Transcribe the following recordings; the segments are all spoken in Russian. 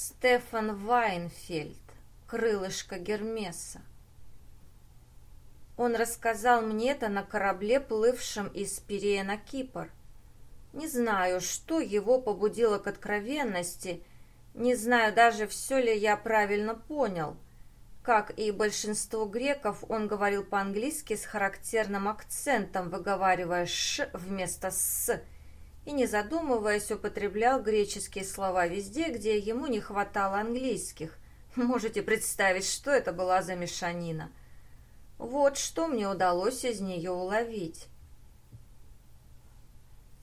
Стефан Вайнфельд, крылышко Гермеса. Он рассказал мне это на корабле, плывшем из Пирея на Кипр. Не знаю, что его побудило к откровенности, не знаю даже, все ли я правильно понял. Как и большинство греков, он говорил по-английски с характерным акцентом, выговаривая «ш» вместо «с», и, не задумываясь, употреблял греческие слова везде, где ему не хватало английских. Можете представить, что это была за мешанина. Вот что мне удалось из нее уловить.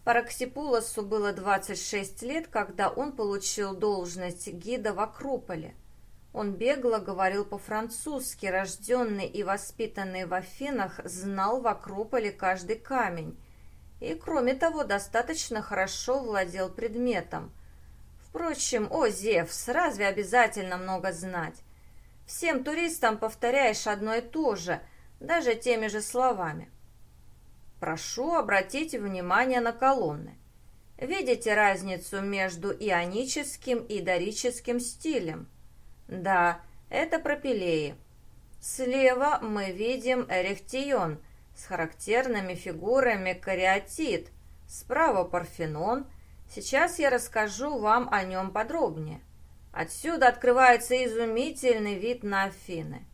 Параксипулосу было 26 лет, когда он получил должность гида в Акрополе. Он бегло говорил по-французски, рожденный и воспитанный в Афинах, знал в Акрополе каждый камень. И, кроме того, достаточно хорошо владел предметом. Впрочем, о, Зевс, разве обязательно много знать? Всем туристам повторяешь одно и то же, даже теми же словами. Прошу обратить внимание на колонны. Видите разницу между ионическим и дорическим стилем? Да, это пропилеи. Слева мы видим эрехтион с характерными фигурами кариатид, справа парфенон. Сейчас я расскажу вам о нем подробнее. Отсюда открывается изумительный вид на Афины.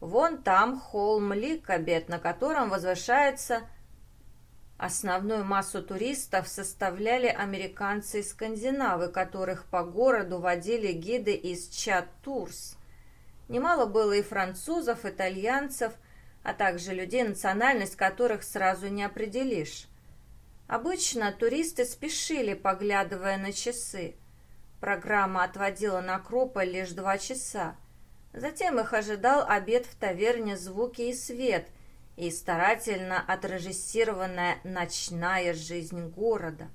Вон там холм Ликобет, на котором возвышается... Основную массу туристов составляли американцы и скандинавы, которых по городу водили гиды из Чат-Турс. Немало было и французов, итальянцев, а также людей, национальность которых сразу не определишь. Обычно туристы спешили, поглядывая на часы – Программа отводила на Акрополь лишь два часа. Затем их ожидал обед в таверне «Звуки и свет» и старательно отрежиссированная ночная жизнь города.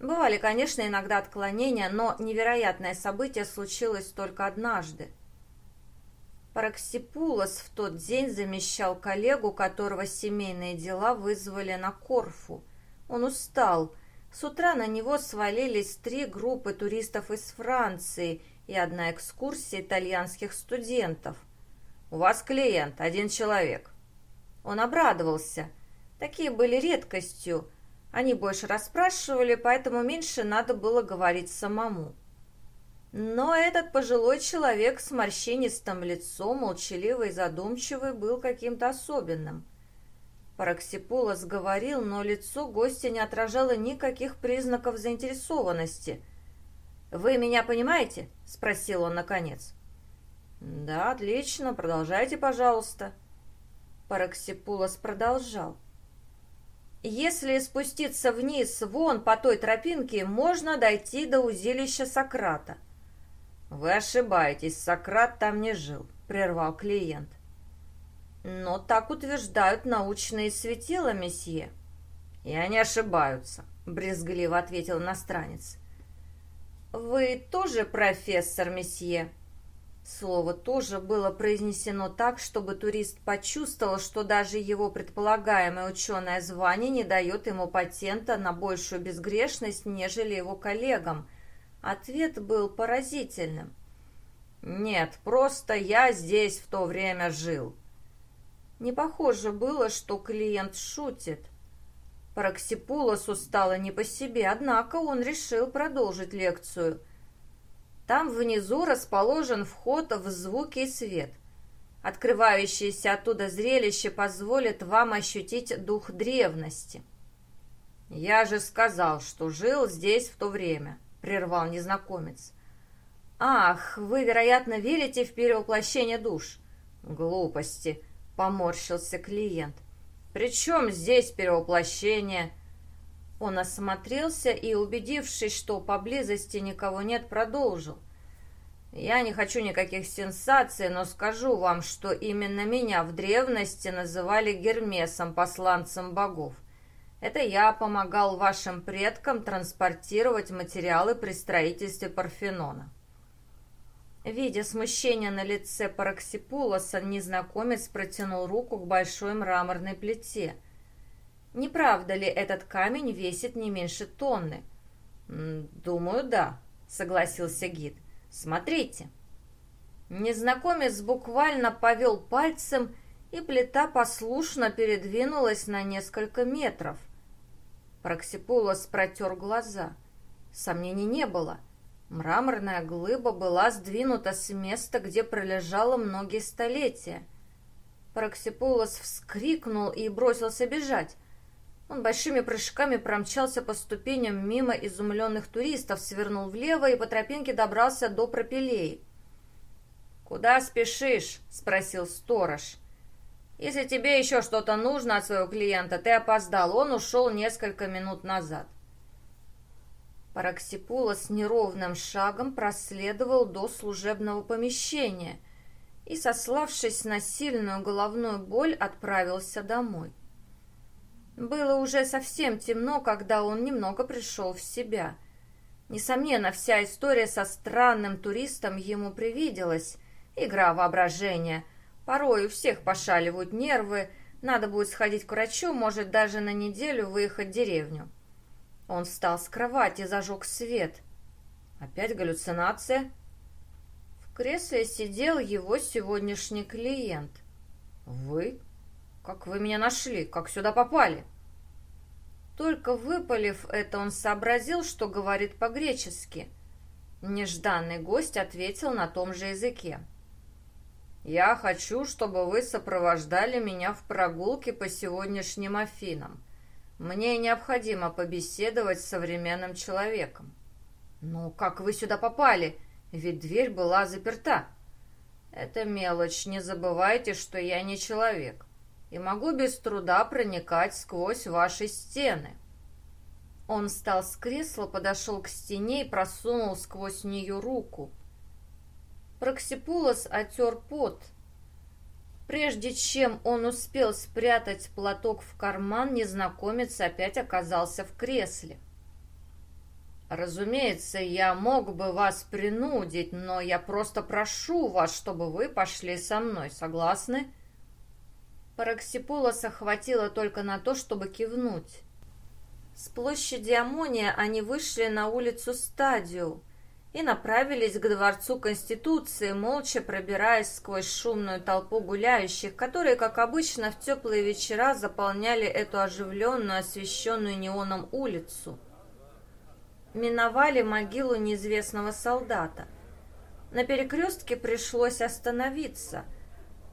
Бывали, конечно, иногда отклонения, но невероятное событие случилось только однажды. Параксипулос в тот день замещал коллегу, которого семейные дела вызвали на Корфу. Он устал – с утра на него свалились три группы туристов из Франции и одна экскурсия итальянских студентов. «У вас клиент, один человек». Он обрадовался. Такие были редкостью. Они больше расспрашивали, поэтому меньше надо было говорить самому. Но этот пожилой человек с морщинистым лицом, молчаливый и задумчивый, был каким-то особенным. Параксипулос говорил, но лицо гостя не отражало никаких признаков заинтересованности. «Вы меня понимаете?» – спросил он наконец. «Да, отлично. Продолжайте, пожалуйста». Параксипулос продолжал. «Если спуститься вниз, вон по той тропинке, можно дойти до узилища Сократа». «Вы ошибаетесь, Сократ там не жил», – прервал клиент. Но так утверждают научные светила, месье. И они ошибаются, брезгливо ответил иностранец. Вы тоже профессор, месье? Слово «тоже» было произнесено так, чтобы турист почувствовал, что даже его предполагаемое ученое звание не дает ему патента на большую безгрешность, нежели его коллегам. Ответ был поразительным. «Нет, просто я здесь в то время жил», не похоже было, что клиент шутит. Параксипулосу стало не по себе, однако он решил продолжить лекцию. Там внизу расположен вход в звуки и свет. Открывающееся оттуда зрелище позволит вам ощутить дух древности. «Я же сказал, что жил здесь в то время», — прервал незнакомец. «Ах, вы, вероятно, верите в перевоплощение душ?» «Глупости», — поморщился клиент. «При чем здесь перевоплощение?» Он осмотрелся и, убедившись, что поблизости никого нет, продолжил. «Я не хочу никаких сенсаций, но скажу вам, что именно меня в древности называли Гермесом, посланцем богов. Это я помогал вашим предкам транспортировать материалы при строительстве Парфенона». Видя смущение на лице Параксипулоса, незнакомец протянул руку к большой мраморной плите. «Не правда ли этот камень весит не меньше тонны?» «Думаю, да», — согласился гид. Смотрите. Незнакомец буквально повел пальцем, и плита послушно передвинулась на несколько метров. Проксипулос протер глаза. Сомнений не было. Мраморная глыба была сдвинута с места, где пролежала многие столетия. Проксипулос вскрикнул и бросился бежать. Он большими прыжками промчался по ступеням мимо изумленных туристов, свернул влево и по тропинке добрался до пропилей. «Куда спешишь?» — спросил сторож. «Если тебе еще что-то нужно от своего клиента, ты опоздал, он ушел несколько минут назад». Параксипула с неровным шагом проследовал до служебного помещения и, сославшись на сильную головную боль, отправился домой. Было уже совсем темно, когда он немного пришел в себя. Несомненно, вся история со странным туристом ему привиделась. Игра воображения. Порой у всех пошаливают нервы, надо будет сходить к врачу, может даже на неделю выехать в деревню. Он встал с кровати, зажег свет. Опять галлюцинация? В кресле сидел его сегодняшний клиент. «Вы? Как вы меня нашли? Как сюда попали?» Только выпалив это, он сообразил, что говорит по-гречески. Нежданный гость ответил на том же языке. «Я хочу, чтобы вы сопровождали меня в прогулке по сегодняшним Афинам. Мне необходимо побеседовать с современным человеком». «Ну, как вы сюда попали? Ведь дверь была заперта». «Это мелочь, не забывайте, что я не человек, и могу без труда проникать сквозь ваши стены». Он встал с кресла, подошел к стене и просунул сквозь нее руку. Проксипулос отер пот. Прежде чем он успел спрятать платок в карман, незнакомец опять оказался в кресле. «Разумеется, я мог бы вас принудить, но я просто прошу вас, чтобы вы пошли со мной. Согласны?» Параксипулоса хватило только на то, чтобы кивнуть. С площади Амония они вышли на улицу Стадио, и направились к Дворцу Конституции, молча пробираясь сквозь шумную толпу гуляющих, которые, как обычно, в теплые вечера заполняли эту оживленную, освещенную неоном улицу. Миновали могилу неизвестного солдата. На перекрестке пришлось остановиться.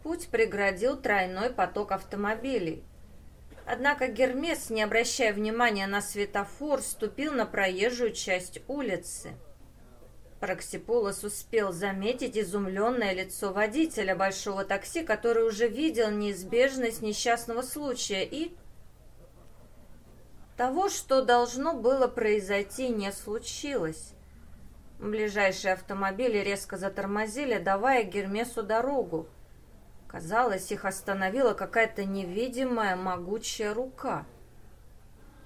Путь преградил тройной поток автомобилей. Однако Гермес, не обращая внимания на светофор, ступил на проезжую часть улицы. Проксиполос успел заметить изумленное лицо водителя большого такси, который уже видел неизбежность несчастного случая и... Того, что должно было произойти, не случилось. Ближайшие автомобили резко затормозили, давая Гермесу дорогу. Казалось, их остановила какая-то невидимая могучая рука —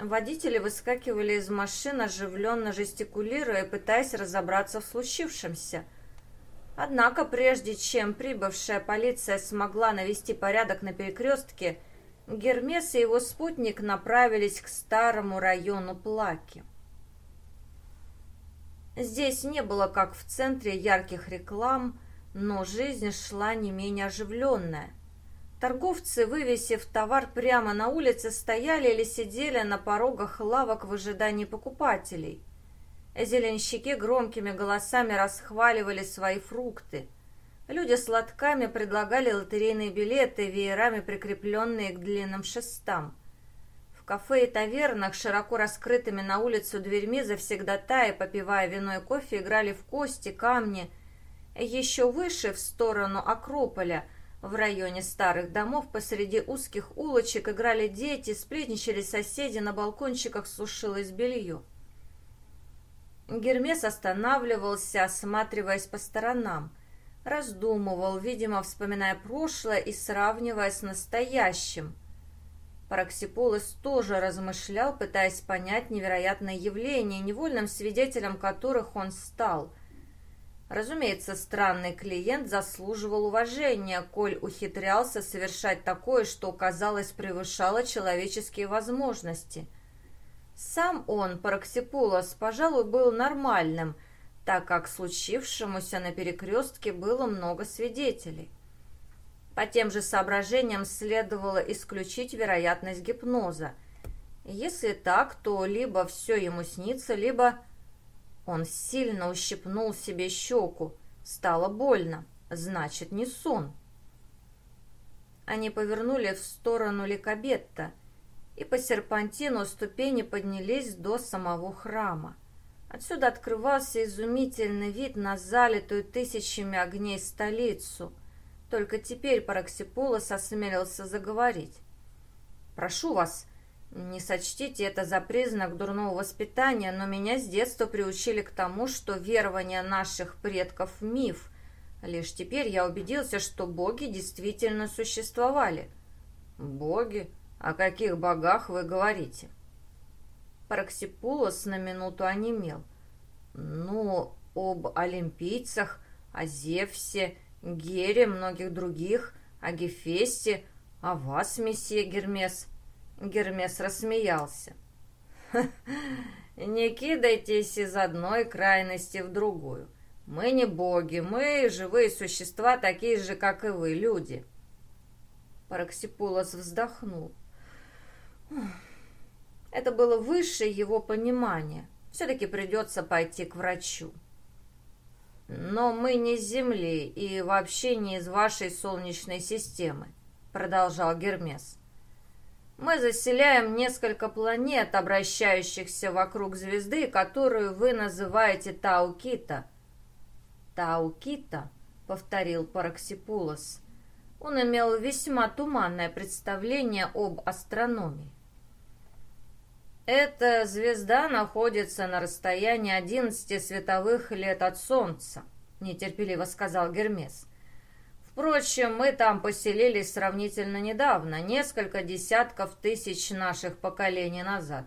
Водители выскакивали из машин, оживленно жестикулируя, пытаясь разобраться в случившемся. Однако, прежде чем прибывшая полиция смогла навести порядок на перекрестке, Гермес и его спутник направились к старому району Плаки. Здесь не было, как в центре, ярких реклам, но жизнь шла не менее оживленная – Торговцы, вывесив товар прямо на улице, стояли или сидели на порогах лавок в ожидании покупателей. Зеленщики громкими голосами расхваливали свои фрукты. Люди с лотками предлагали лотерейные билеты, веерами прикрепленные к длинным шестам. В кафе и тавернах, широко раскрытыми на улицу дверьми, завсегдатаи, попивая вино и кофе, играли в кости, камни. Еще выше, в сторону Акрополя – в районе старых домов посреди узких улочек играли дети, сплетничали соседи, на балкончиках сушилось белье. Гермес останавливался, осматриваясь по сторонам. Раздумывал, видимо, вспоминая прошлое и сравнивая с настоящим. Параксиполос тоже размышлял, пытаясь понять невероятное явление, невольным свидетелем которых он стал – Разумеется, странный клиент заслуживал уважения, коль ухитрялся совершать такое, что, казалось, превышало человеческие возможности. Сам он, Параксипулос, пожалуй, был нормальным, так как случившемуся на перекрестке было много свидетелей. По тем же соображениям следовало исключить вероятность гипноза. Если так, то либо все ему снится, либо... Он сильно ущипнул себе щеку. Стало больно. Значит, не сон. Они повернули в сторону Ликабетта, и по серпантину ступени поднялись до самого храма. Отсюда открывался изумительный вид на залитую тысячами огней столицу. Только теперь Параксипулос осмелился заговорить. «Прошу вас, не сочтите это за признак дурного воспитания, но меня с детства приучили к тому, что верование наших предков – миф. Лишь теперь я убедился, что боги действительно существовали». «Боги? О каких богах вы говорите?» Параксипулос на минуту онемел. «Ну, об олимпийцах, о Зевсе, Гере, многих других, о Гефесте, о вас, месье Гермес». Гермес рассмеялся. «Не кидайтесь из одной крайности в другую. Мы не боги, мы живые существа, такие же, как и вы, люди». Параксипулос вздохнул. Это было выше его понимания. Все-таки придется пойти к врачу. «Но мы не с Земли и вообще не из вашей Солнечной системы», продолжал Гермес. «Мы заселяем несколько планет, обращающихся вокруг звезды, которую вы называете Таукита». «Таукита», — повторил Параксипулос. Он имел весьма туманное представление об астрономии. Эта звезда находится на расстоянии 11 световых лет от Солнца, нетерпеливо сказал Гермес. Впрочем, мы там поселились сравнительно недавно, несколько десятков тысяч наших поколений назад.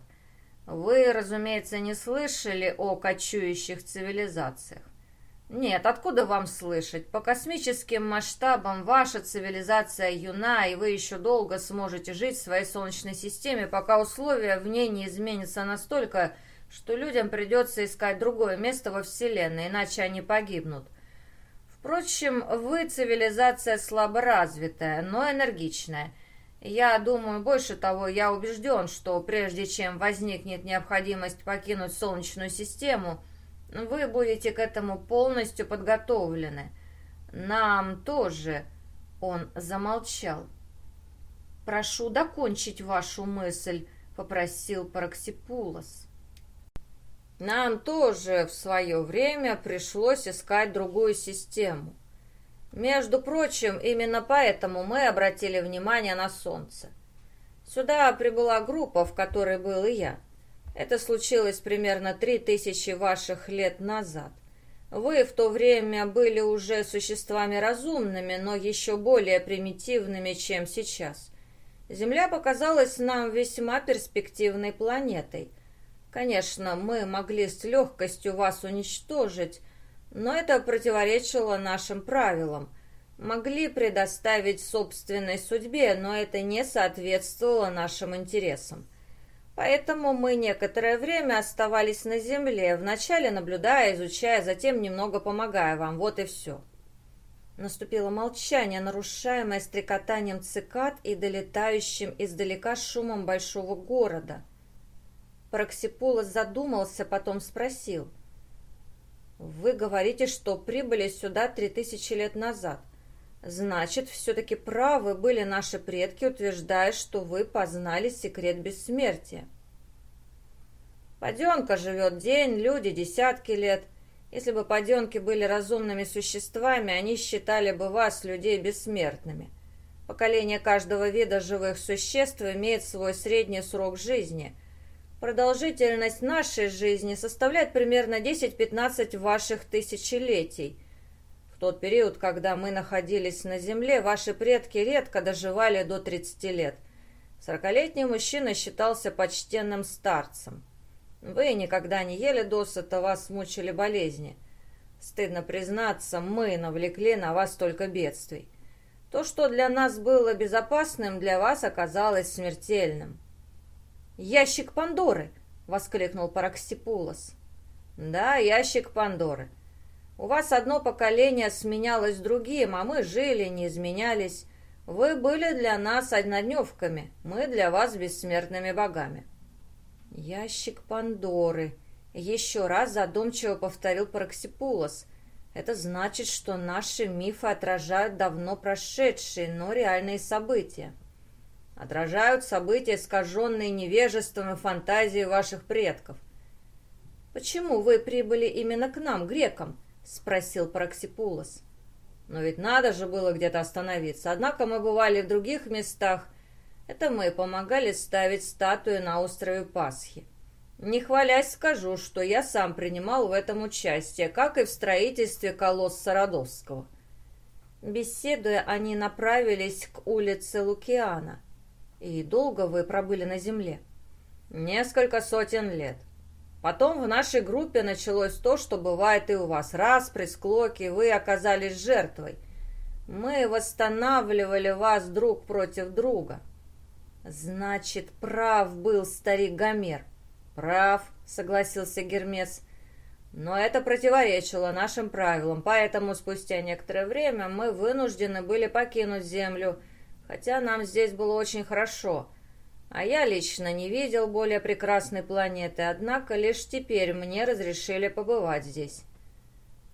Вы, разумеется, не слышали о кочующих цивилизациях. Нет, откуда вам слышать? По космическим масштабам ваша цивилизация юна, и вы еще долго сможете жить в своей Солнечной системе, пока условия в ней не изменятся настолько, что людям придется искать другое место во Вселенной, иначе они погибнут. Впрочем, вы цивилизация слаборазвитая, но энергичная. Я думаю, больше того, я убежден, что прежде чем возникнет необходимость покинуть Солнечную систему – вы будете к этому полностью подготовлены. Нам тоже...» Он замолчал. «Прошу докончить вашу мысль», — попросил Параксипулос. «Нам тоже в свое время пришлось искать другую систему. Между прочим, именно поэтому мы обратили внимание на Солнце. Сюда прибыла группа, в которой был и я. Это случилось примерно три тысячи ваших лет назад. Вы в то время были уже существами разумными, но еще более примитивными, чем сейчас. Земля показалась нам весьма перспективной планетой. Конечно, мы могли с легкостью вас уничтожить, но это противоречило нашим правилам. Могли предоставить собственной судьбе, но это не соответствовало нашим интересам. Поэтому мы некоторое время оставались на земле, вначале наблюдая, изучая, затем немного помогая вам. Вот и все. Наступило молчание, нарушаемое стрекотанием цикад и долетающим издалека шумом большого города. Параксипулос задумался, потом спросил. «Вы говорите, что прибыли сюда три тысячи лет назад. Значит, все-таки правы были наши предки, утверждая, что вы познали секрет бессмертия. Паденка живет день, люди десятки лет. Если бы паденки были разумными существами, они считали бы вас, людей, бессмертными. Поколение каждого вида живых существ имеет свой средний срок жизни. Продолжительность нашей жизни составляет примерно 10-15 ваших тысячелетий – в тот период, когда мы находились на Земле, ваши предки редко доживали до 30 лет. Сорокалетний мужчина считался почтенным старцем. Вы никогда не ели досыта, вас мучили болезни. Стыдно признаться, мы навлекли на вас столько бедствий. То, что для нас было безопасным, для вас оказалось смертельным. «Ящик Пандоры!» — воскликнул Параксипулос. Да, ящик Пандоры. У вас одно поколение сменялось другим, а мы жили, не изменялись. Вы были для нас однодневками, мы для вас бессмертными богами. Ящик Пандоры. Еще раз задумчиво повторил Параксипулос. Это значит, что наши мифы отражают давно прошедшие, но реальные события. Отражают события, искаженные невежеством и фантазией ваших предков. «Почему вы прибыли именно к нам, грекам?» — спросил Параксипулос. «Но ведь надо же было где-то остановиться. Однако мы бывали в других местах. Это мы помогали ставить статуи на острове Пасхи. Не хвалясь скажу, что я сам принимал в этом участие, как и в строительстве колосса Родовского». Беседуя, они направились к улице Лукиана. «И долго вы пробыли на земле?» «Несколько сотен лет. Потом в нашей группе началось то, что бывает и у вас. Раз, склоки, вы оказались жертвой. Мы восстанавливали вас друг против друга. Значит, прав был старик Гомер. Прав, согласился Гермес. Но это противоречило нашим правилам, поэтому спустя некоторое время мы вынуждены были покинуть Землю, хотя нам здесь было очень хорошо. А я лично не видел более прекрасной планеты, однако лишь теперь мне разрешили побывать здесь.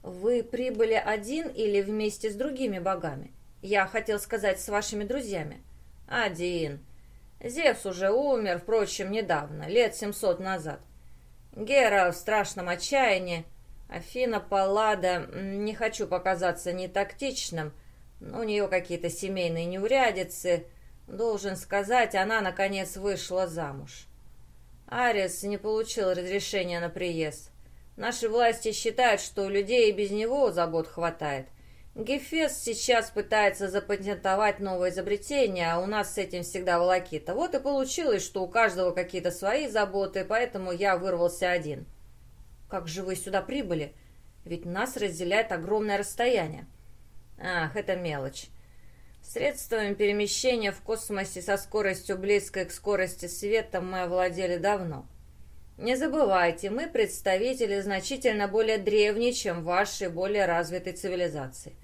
Вы прибыли один или вместе с другими богами? Я хотел сказать, с вашими друзьями. Один. Зевс уже умер, впрочем, недавно, лет семьсот назад. Гера в страшном отчаянии. Афина Паллада, не хочу показаться нетактичным, у нее какие-то семейные неурядицы – Должен сказать, она, наконец, вышла замуж. Арис не получил разрешения на приезд. Наши власти считают, что у людей и без него забот хватает. Гефес сейчас пытается запатентовать новое изобретение, а у нас с этим всегда волокита. Вот и получилось, что у каждого какие-то свои заботы, поэтому я вырвался один. Как же вы сюда прибыли? Ведь нас разделяет огромное расстояние. Ах, это мелочь. Средствами перемещения в космосе со скоростью близкой к скорости света мы овладели давно. Не забывайте, мы представители значительно более древней, чем вашей более развитой цивилизации.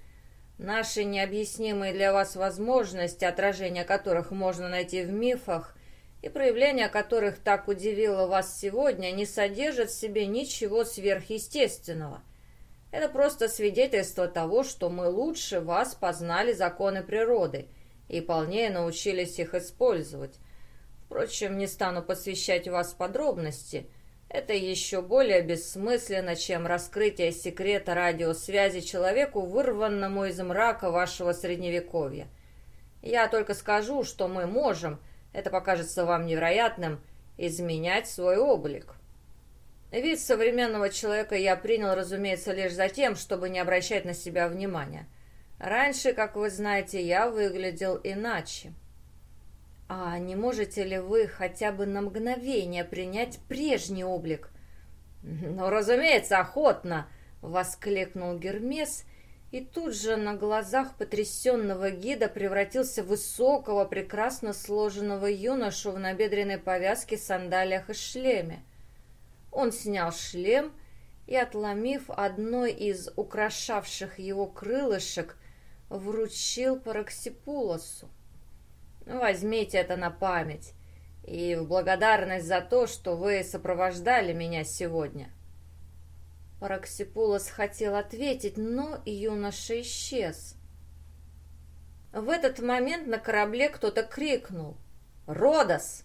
Наши необъяснимые для вас возможности, отражения которых можно найти в мифах, и проявление которых так удивило вас сегодня, не содержат в себе ничего сверхъестественного. Это просто свидетельство того, что мы лучше вас познали законы природы и полнее научились их использовать. Впрочем, не стану посвящать вас подробности. Это еще более бессмысленно, чем раскрытие секрета радиосвязи человеку, вырванному из мрака вашего средневековья. Я только скажу, что мы можем, это покажется вам невероятным, изменять свой облик. Вид современного человека я принял, разумеется, лишь за тем, чтобы не обращать на себя внимания. Раньше, как вы знаете, я выглядел иначе. А не можете ли вы хотя бы на мгновение принять прежний облик? Ну, разумеется, охотно, воскликнул Гермес, и тут же на глазах потрясенного гида превратился в высокого, прекрасно сложенного юношу в набедренной повязке, сандалиях и шлеме. Он снял шлем и, отломив одной из украшавших его крылышек, вручил Параксипулосу. «Возьмите это на память и в благодарность за то, что вы сопровождали меня сегодня». Параксипулос хотел ответить, но юноша исчез. В этот момент на корабле кто-то крикнул «Родос!»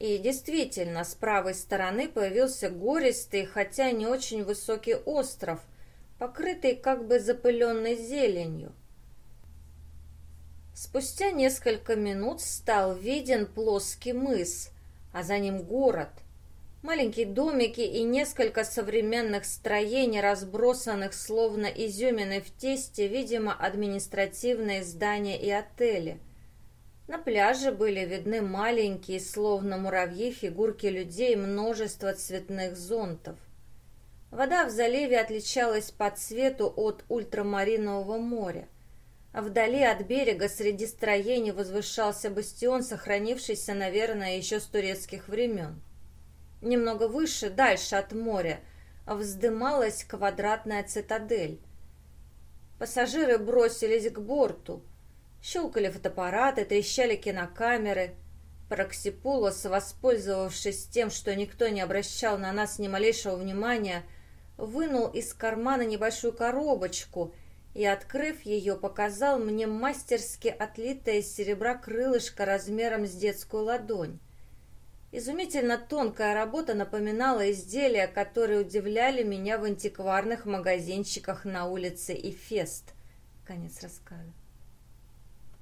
И действительно, с правой стороны появился гористый, хотя не очень высокий остров, покрытый как бы запыленной зеленью. Спустя несколько минут стал виден плоский мыс, а за ним город. Маленькие домики и несколько современных строений, разбросанных словно изюмины в тесте, видимо, административные здания и отели – на пляже были видны маленькие, словно муравьи, фигурки людей множество цветных зонтов. Вода в заливе отличалась по цвету от ультрамаринового моря. Вдали от берега среди строений возвышался бастион, сохранившийся, наверное, еще с турецких времен. Немного выше, дальше от моря, вздымалась квадратная цитадель. Пассажиры бросились к борту. Щелкали фотоаппараты, трещали кинокамеры. Проксипулос, воспользовавшись тем, что никто не обращал на нас ни малейшего внимания, вынул из кармана небольшую коробочку и, открыв ее, показал мне мастерски отлитое из серебра крылышко размером с детскую ладонь. Изумительно тонкая работа напоминала изделия, которые удивляли меня в антикварных магазинчиках на улице Ифест. Конец рассказа.